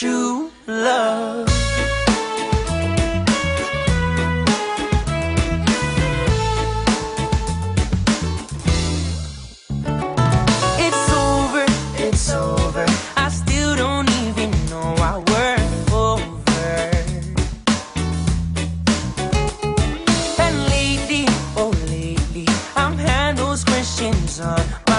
true love. It's over, it's over. I still don't even know why we're over. And lately, oh lately, I'm questions on.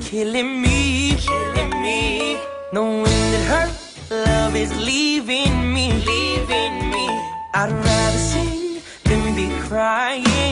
Killing me, killing me. Knowing that her love is leaving me, leaving me. I'd rather sing than be crying.